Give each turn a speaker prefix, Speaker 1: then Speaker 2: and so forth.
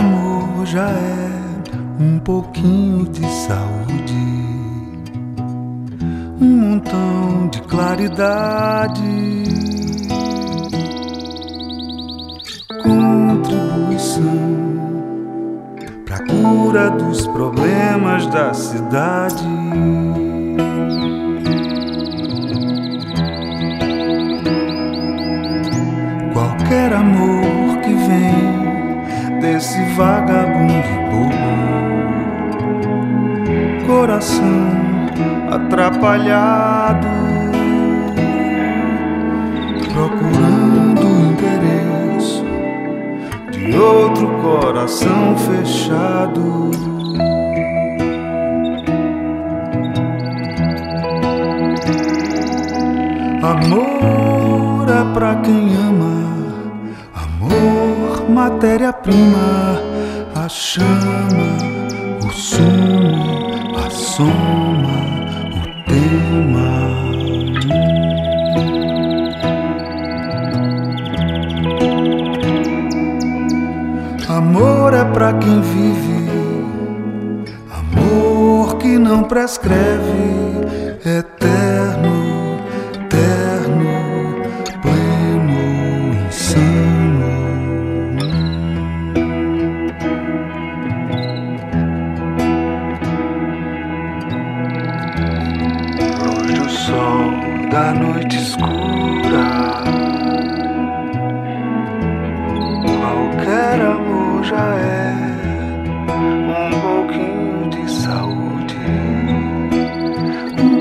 Speaker 1: amor já é um pouquinho de saúde, um montão de claridade, contribuição pra cura dos problemas da cidade. Qualquer amor que vem desse vagabundo coração atrapalhado, procurando o endereço de outro coração fechado. Amor é pra quem ama, amor, matéria-prima, a chama, o sumo, a soma, o tema. Amor é pra quem vive, amor que não prescreve, eterno, sol da noite escura. Qualquer amor já é